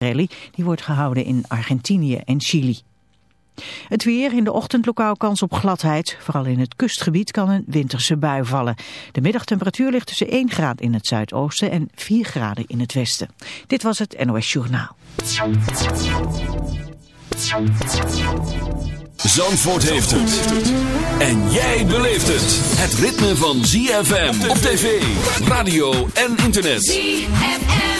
rally die wordt gehouden in Argentinië en Chili. Het weer, in de ochtend lokaal kans op gladheid. Vooral in het kustgebied kan een winterse bui vallen. De middagtemperatuur ligt tussen 1 graad in het zuidoosten en 4 graden in het westen. Dit was het NOS Journaal. Zandvoort heeft het. En jij beleeft het. Het ritme van ZFM op tv, radio en internet. ZFM.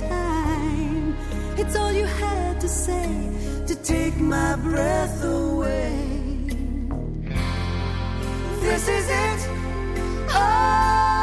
time. It's all you had to say to take my breath away. This is it. Oh.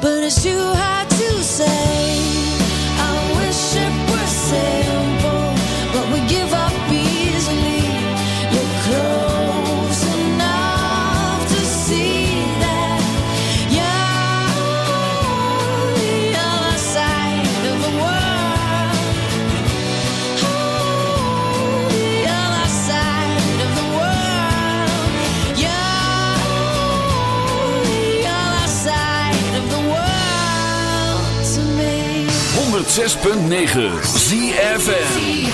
But it's too hard to say. 106.9 ZFM.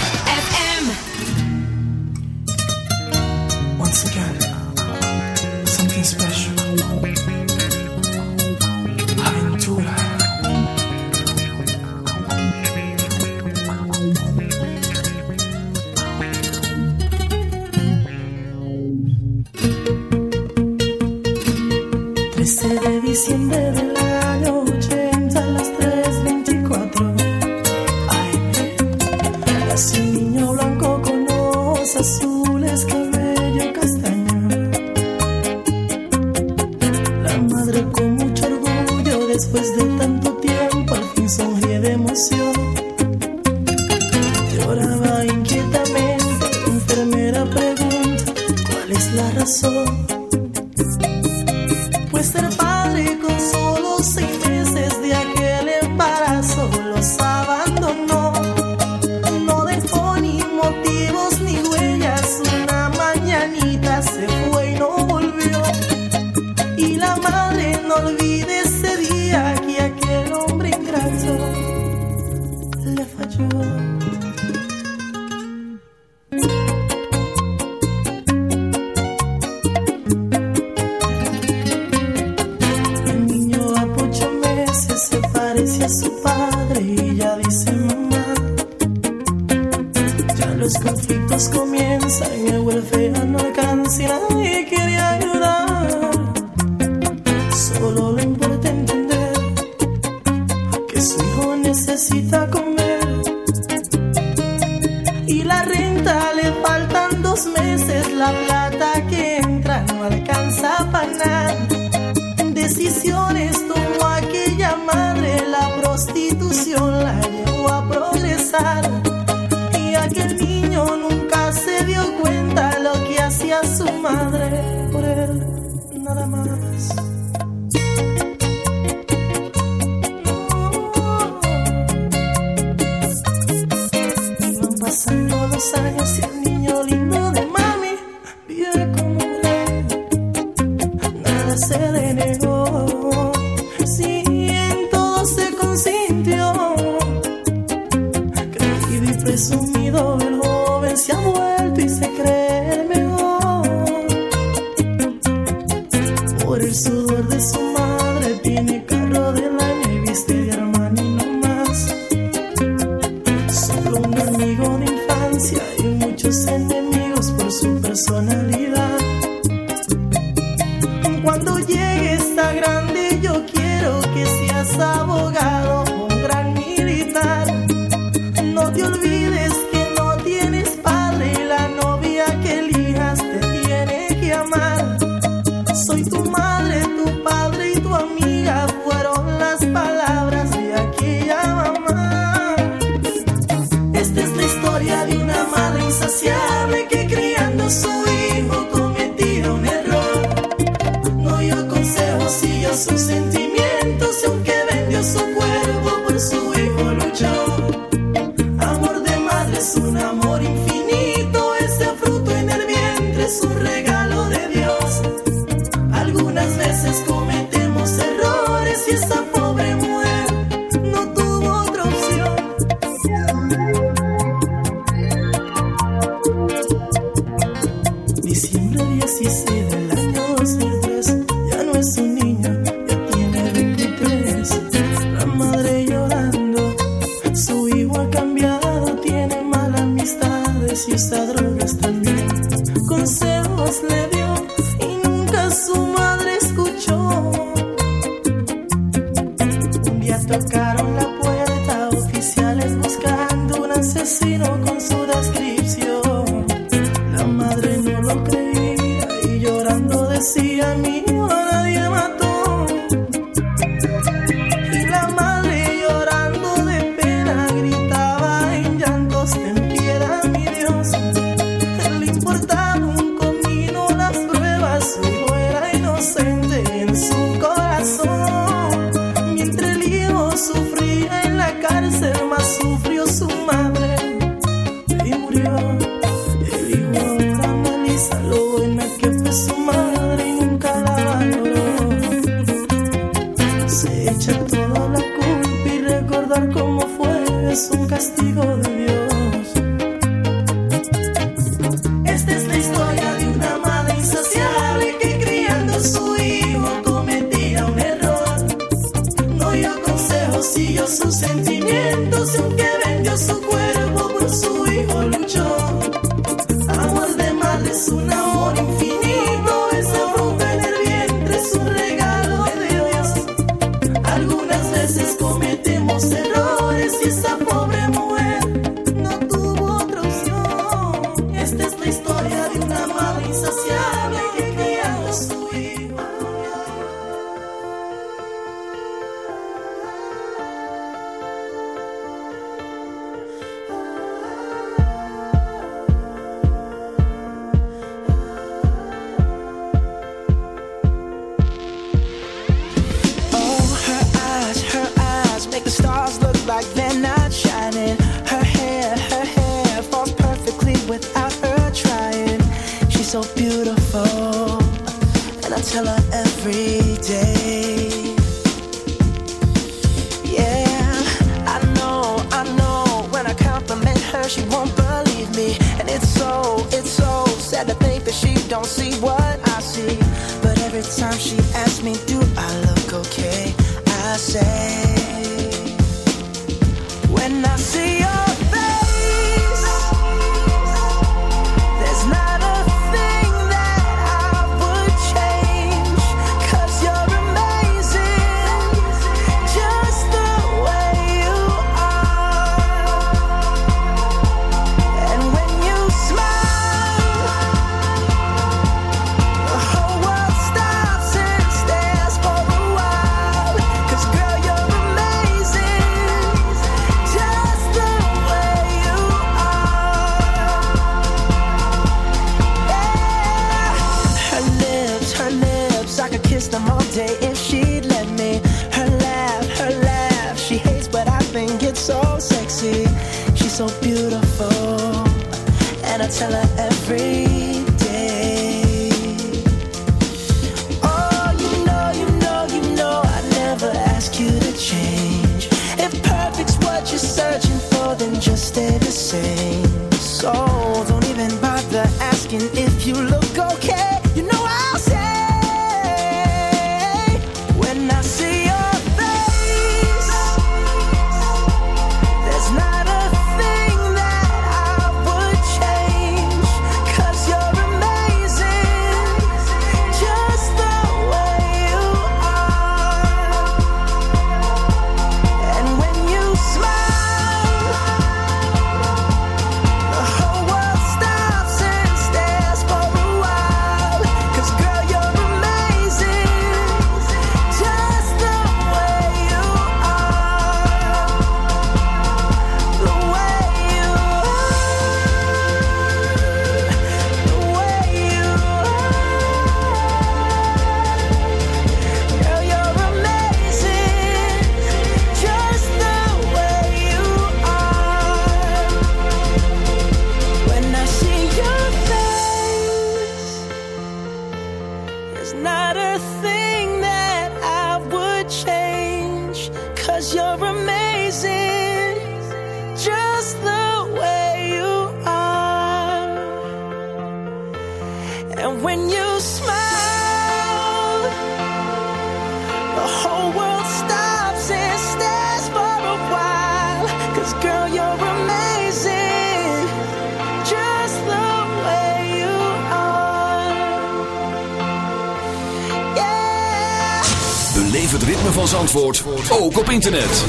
Van Zandvoort ook op internet.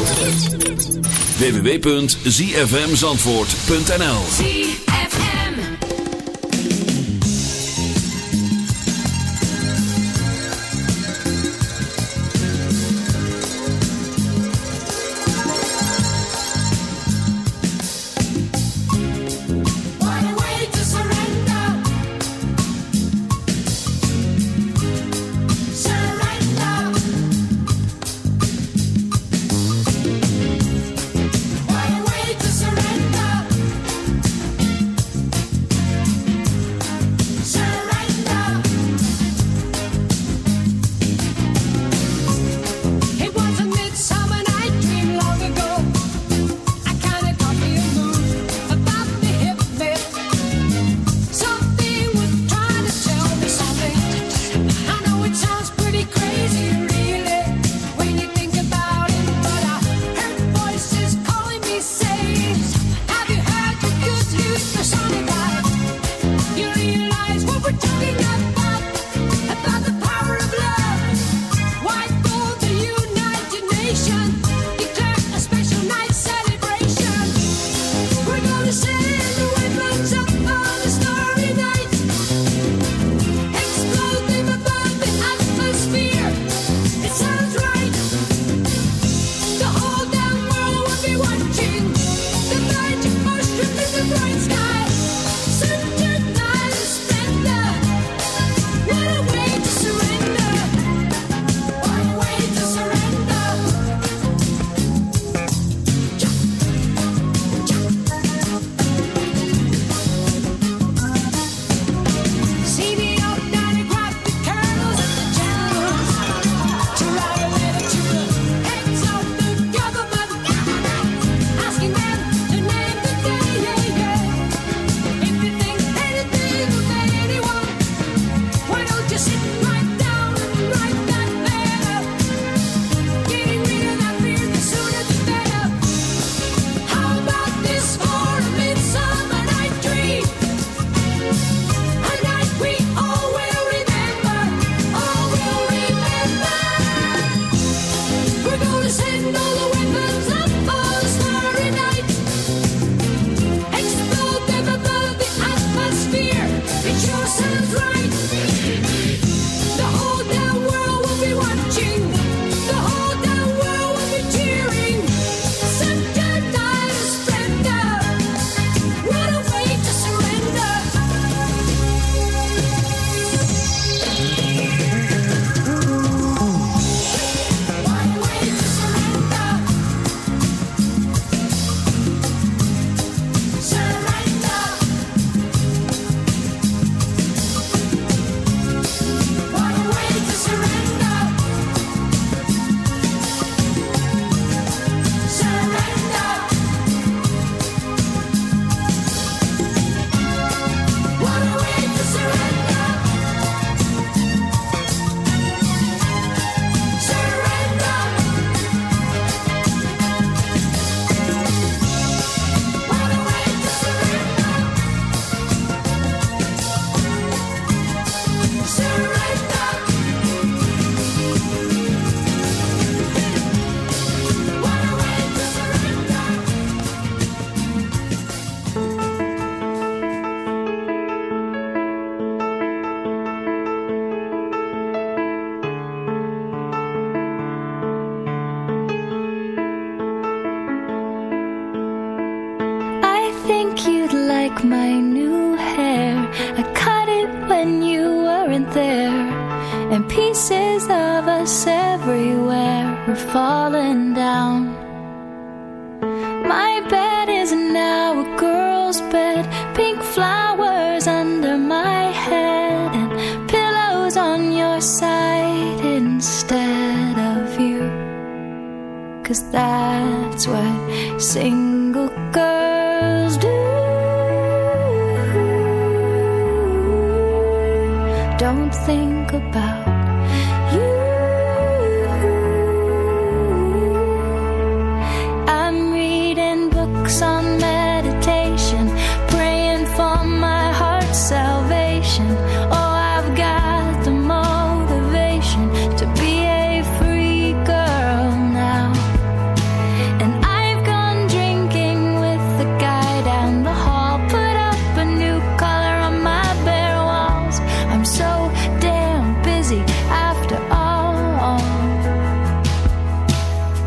www.zfmzandvoort.nl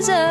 着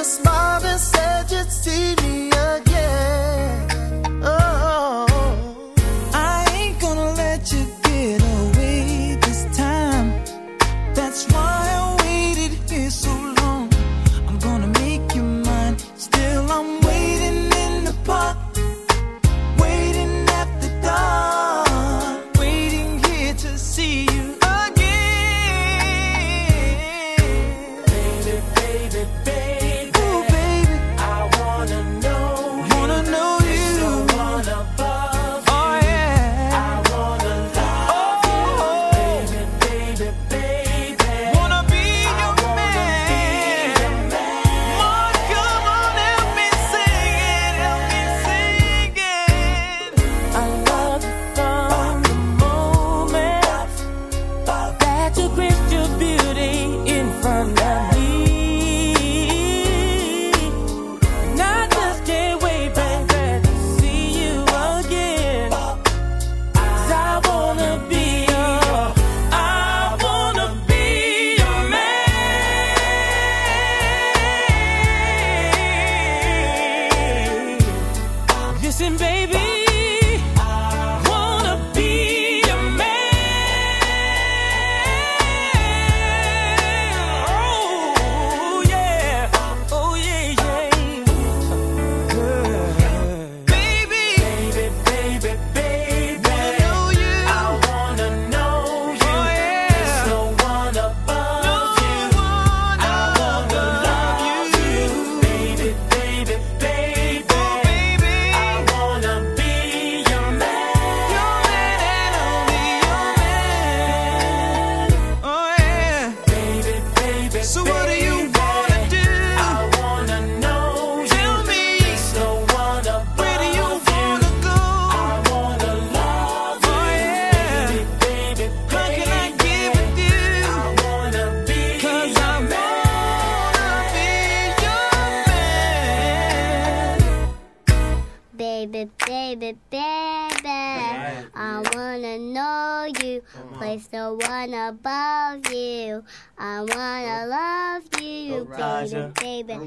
you smiled and said you'd see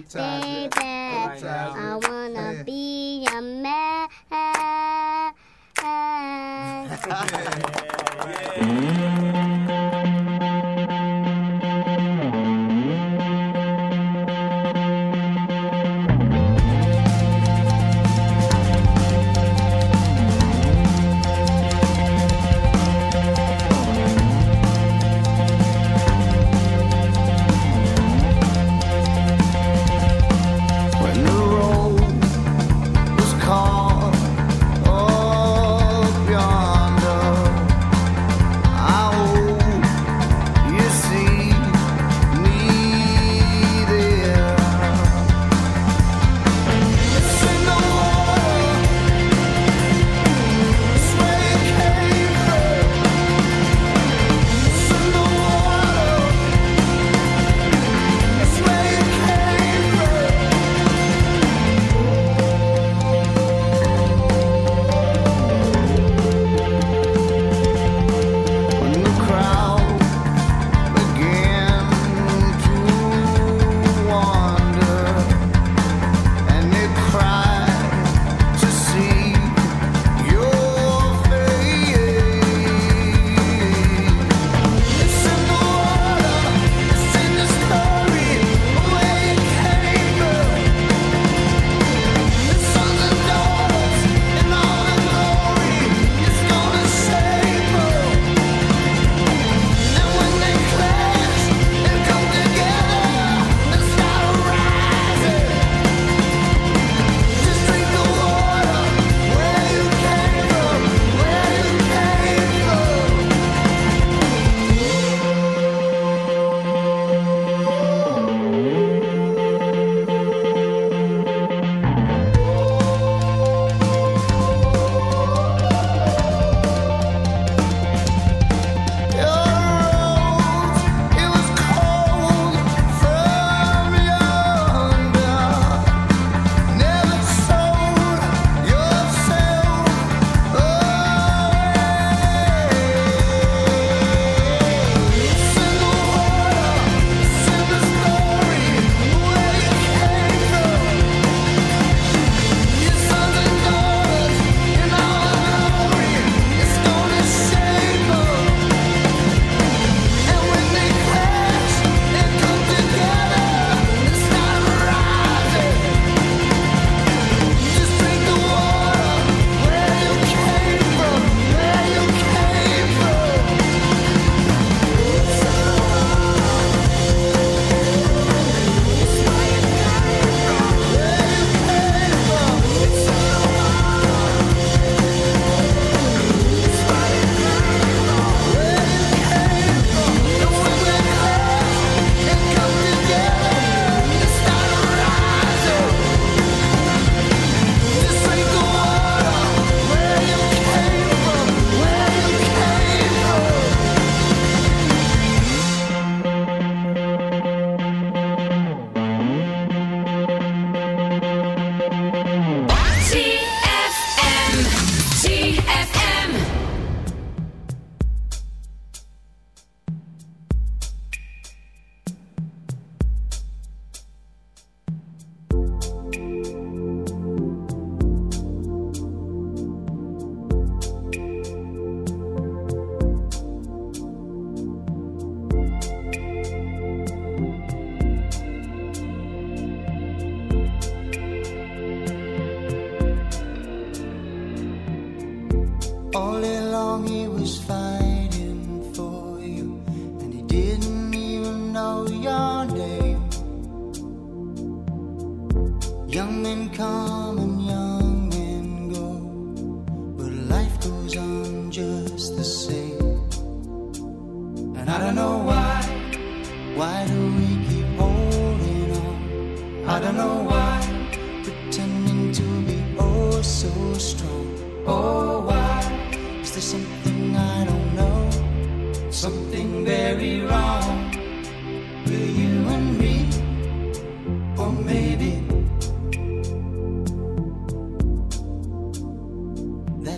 Time.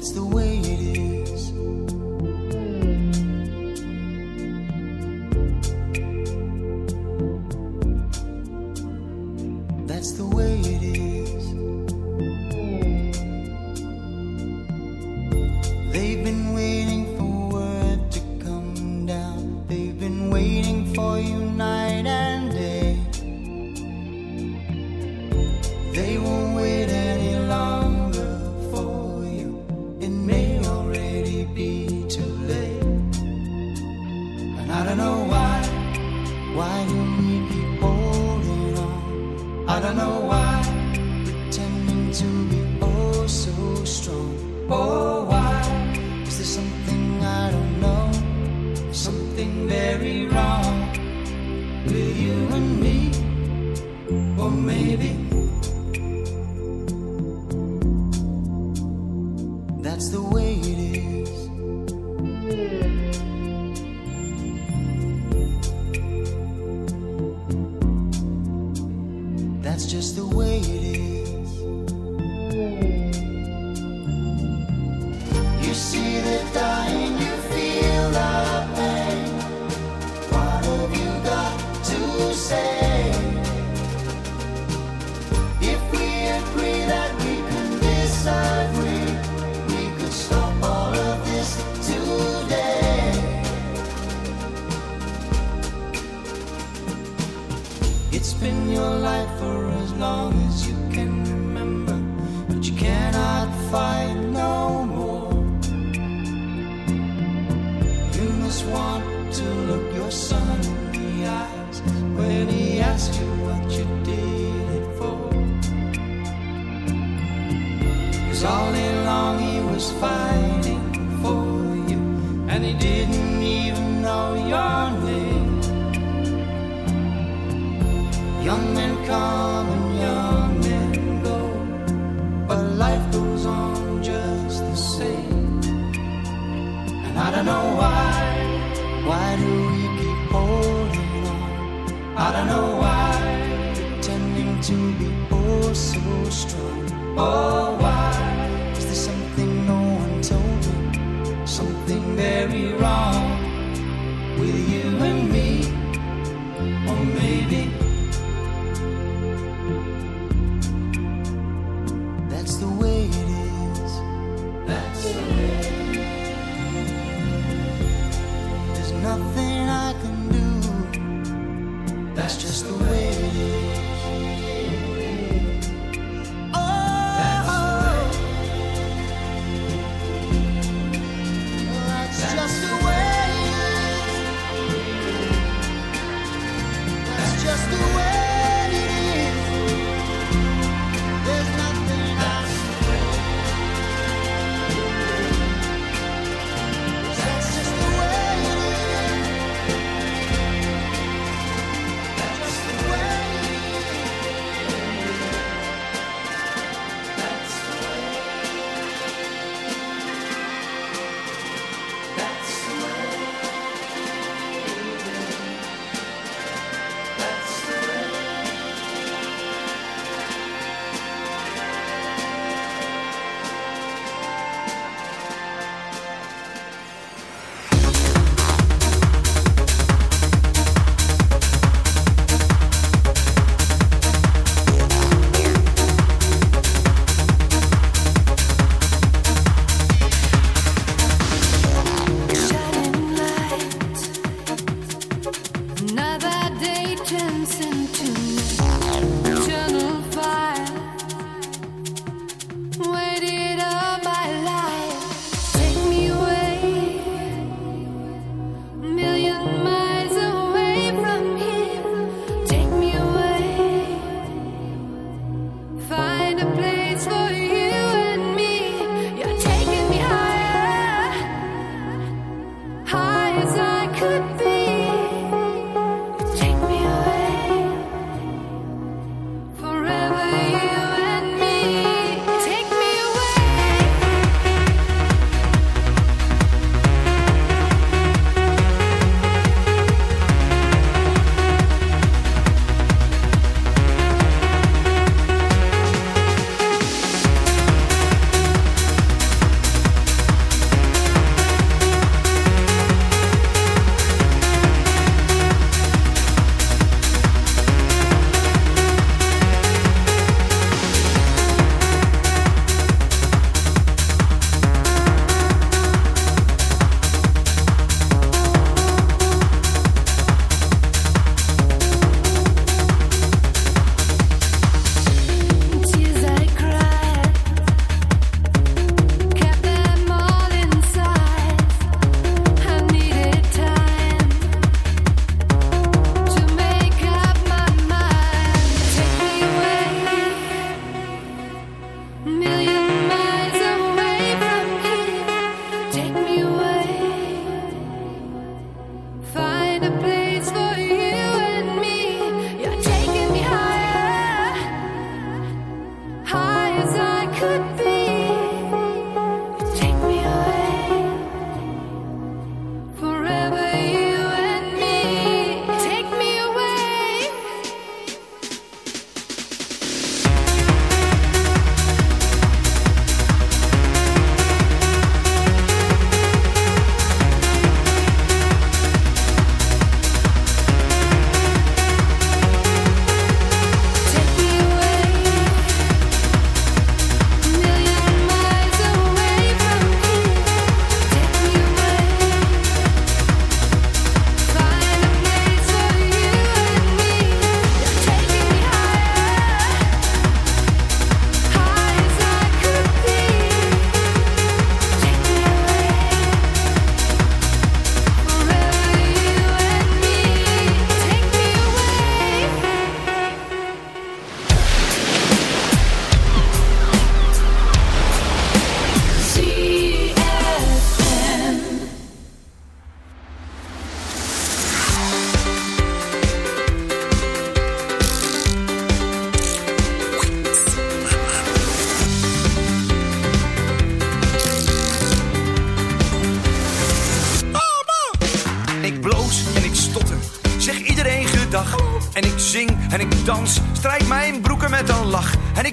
that's the way want to look your son in the eyes when he asks you what you did it for. Cause all day long he was fighting for you, and he didn't even know your name. Young men come and young men go, but life goes on just the same. And I don't know why. Why do we keep holding on? I don't know why. Pretending to be oh so strong. Oh, why? Is there something no one told me? Something very wrong.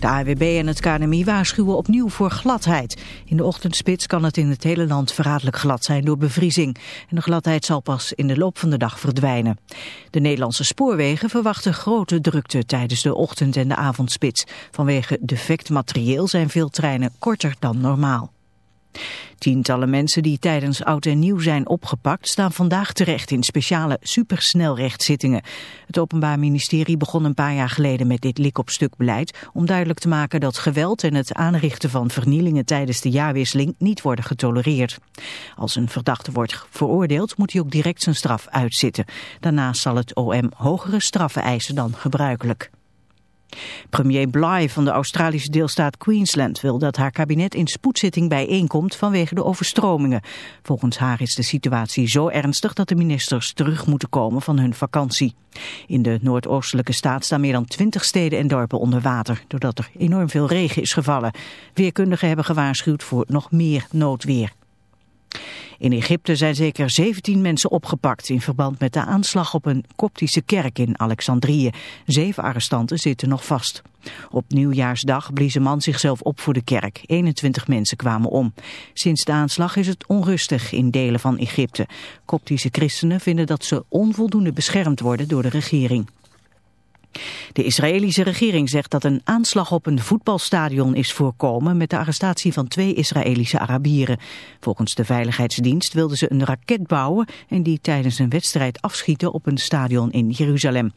De AWB en het KNMI waarschuwen opnieuw voor gladheid. In de ochtendspits kan het in het hele land verraderlijk glad zijn door bevriezing. En de gladheid zal pas in de loop van de dag verdwijnen. De Nederlandse spoorwegen verwachten grote drukte tijdens de ochtend- en de avondspits. Vanwege defect materieel zijn veel treinen korter dan normaal. Tientallen mensen die tijdens oud en nieuw zijn opgepakt staan vandaag terecht in speciale supersnelrechtzittingen. Het Openbaar Ministerie begon een paar jaar geleden met dit lik-op-stuk beleid om duidelijk te maken dat geweld en het aanrichten van vernielingen tijdens de jaarwisseling niet worden getolereerd. Als een verdachte wordt veroordeeld moet hij ook direct zijn straf uitzitten. Daarnaast zal het OM hogere straffen eisen dan gebruikelijk. Premier Bly van de Australische deelstaat Queensland wil dat haar kabinet in spoedzitting bijeenkomt vanwege de overstromingen. Volgens haar is de situatie zo ernstig dat de ministers terug moeten komen van hun vakantie. In de noordoostelijke staat staan meer dan twintig steden en dorpen onder water, doordat er enorm veel regen is gevallen. Weerkundigen hebben gewaarschuwd voor nog meer noodweer. In Egypte zijn zeker 17 mensen opgepakt in verband met de aanslag op een koptische kerk in Alexandrië. Zeven arrestanten zitten nog vast. Op nieuwjaarsdag blies een man zichzelf op voor de kerk. 21 mensen kwamen om. Sinds de aanslag is het onrustig in delen van Egypte. Koptische christenen vinden dat ze onvoldoende beschermd worden door de regering. De Israëlische regering zegt dat een aanslag op een voetbalstadion is voorkomen met de arrestatie van twee Israëlische Arabieren. Volgens de Veiligheidsdienst wilden ze een raket bouwen en die tijdens een wedstrijd afschieten op een stadion in Jeruzalem.